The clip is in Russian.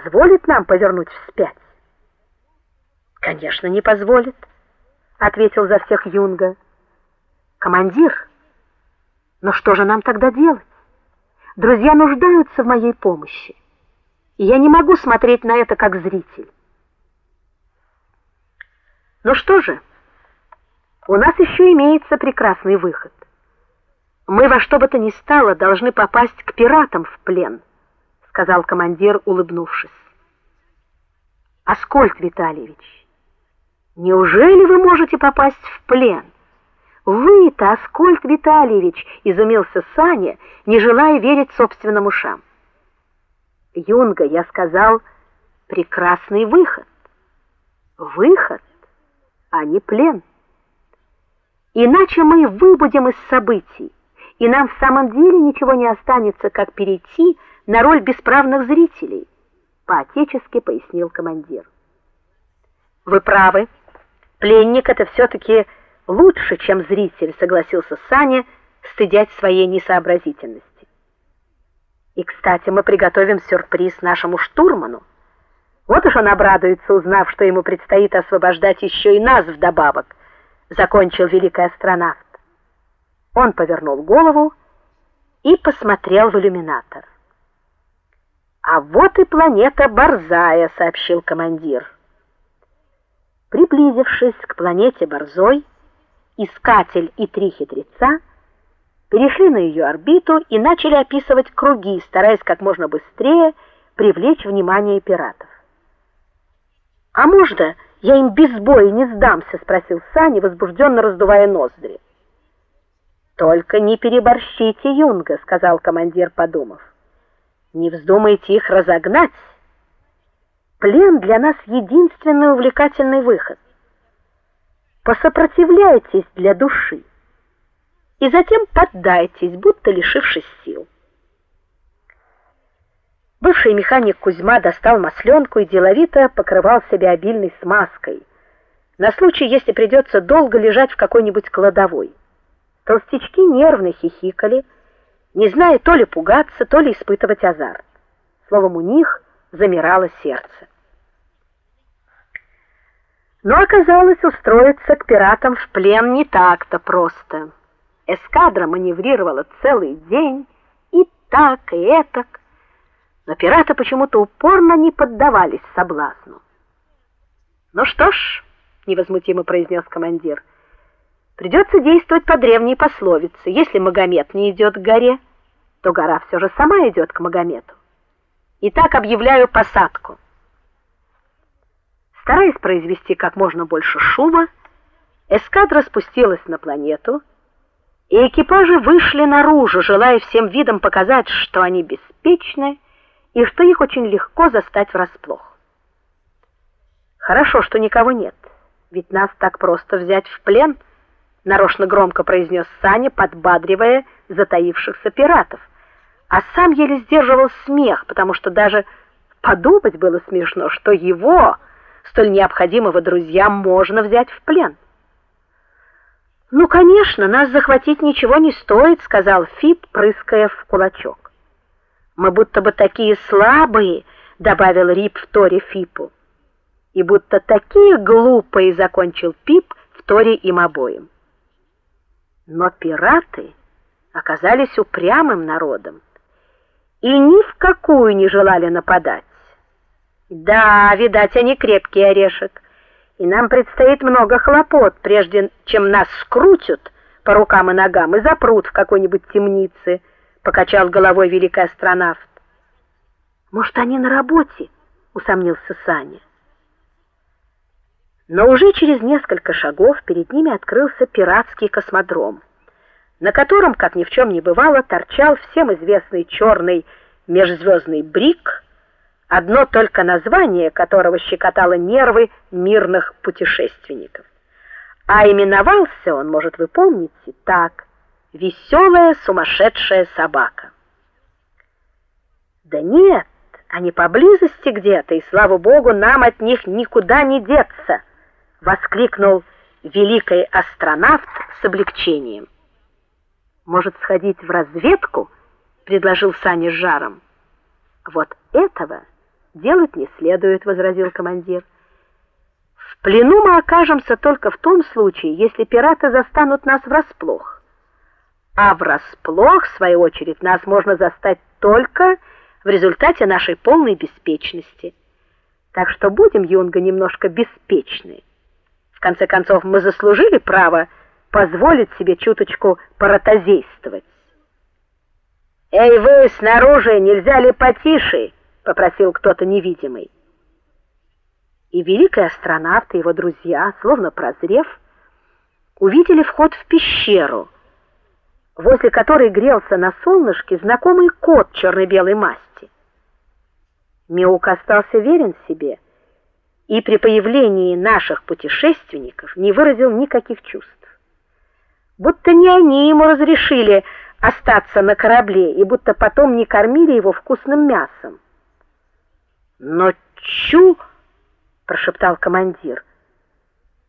позволит нам повернуть вспять? Конечно, не позволит, ответил за всех Юнга. Командир, но что же нам тогда делать? Друзья нуждаются в моей помощи, и я не могу смотреть на это как зритель. Ну что же? У нас еще имеется прекрасный выход. Мы во что бы то ни стало должны попасть к пиратам в плен, сказал командир, улыбнувшись. Аскольд Витальевич, неужели вы можете попасть в плен? Вы-то, Аскольд Витальевич, изумился Саня, не желая верить собственным ушам. Юнга, я сказал, прекрасный выход. Выход, а не плен. Иначе мы выбудем из событий, и нам в самом деле ничего не останется, как перейти на роль бесправных зрителей, по-отечески пояснил командир. Вы правы. Пленник это все таки лучше, чем зритель, согласился Саня, стыдясь своей несообразительности. И, кстати, мы приготовим сюрприз нашему штурману. Вот уж он обрадуется, узнав, что ему предстоит освобождать еще и нас вдобавок закончил великий астронавт. Он повернул голову и посмотрел в иллюминатор. А вот и планета Борзая, сообщил командир. Приблизившись к планете Борзой, искатель и три хитреца перешли на ее орбиту и начали описывать круги, стараясь как можно быстрее привлечь внимание пиратов. А можно я им без боя не сдамся, спросил Саня, возбужденно раздувая ноздри. Только не переборщите, Юнга, сказал командир, подумав. Не вздумайте их разогнать. Плен для нас единственный увлекательный выход. Посопротивляйтесь для души и затем поддайтесь, будто лишившись сил. Бывший механик Кузьма достал масленку и деловито покрывал себя обильной смазкой. На случай, если придется долго лежать в какой-нибудь кладовой. Толстячки нервно хихикали, не зная то ли пугаться, то ли испытывать азарт. Словом, у них замирало сердце. Но оказалось, устроиться к пиратам в плен не так-то просто. Эскадра маневрировала целый день, и так, и этак но пираты почему-то упорно не поддавались соблазну. "Ну что ж", невозмутимо произнес командир. Придется действовать по древней пословице: если Магомед не идет к горе, то гора все же сама идет к Магомету. Итак, объявляю посадку. Стараясь произвести как можно больше шума, эскадра спустилась на планету, и экипажи вышли наружу, желая всем видом показать, что они беспечны и что их очень легко застать врасплох. Хорошо, что никого нет, ведь нас так просто взять в плен, нарочно громко произнес Саня, подбадривая затаившихся пиратов. А сам еле сдерживал смех, потому что даже подумать было смешно, что его, столь необходимого друзьям, можно взять в плен. Ну, конечно, нас захватить ничего не стоит, сказал Фип, прыская в кулачок. Мы будто бы такие слабые, добавил Рип в торе Фипу. И будто такие глупые, закончил Пип в торе им обоим. Но пираты оказались упрямым народом и ни в какую не желали нападать. Да, видать, они крепкий орешек, и нам предстоит много хлопот, прежде чем нас скрутят по рукам и ногам и запрут в какой-нибудь темнице покачал головой великий астронавт. Может, они на работе, усомнился Саня. Но уже через несколько шагов перед ними открылся пиратский космодром, на котором, как ни в чем не бывало, торчал всем известный черный межзвездный брик, одно только название которого щекотало нервы мирных путешественников. А именовался он, может, вы помните, так: веселая сумасшедшая собака. Да нет, они поблизости где-то, и слава богу, нам от них никуда не деться, воскликнул великий астронавт с облегчением. Может сходить в разведку, предложил Саня с жаром. Вот этого делать не следует, возразил командир. В плену мы окажемся только в том случае, если пираты застанут нас врасплох. А врасплох, в свою очередь, нас можно застать только в результате нашей полной беспечности. Так что будем, Юнга, немножко беспечны. В конце концов, мы заслужили право позволить себе чуточку поротозействовать. Эй вы снаружи, нельзя ли потише, попросил кто-то невидимый. И великий астронавт и его друзья, словно прозрев, увидели вход в пещеру, возле которой грелся на солнышке знакомый кот черно-белой масти. Миук остался верен себе и при появлении наших путешественников не выразил никаких чувств. Будто не они ему разрешили остаться на корабле и будто потом не кормили его вкусным мясом. "Но чу", прошептал командир.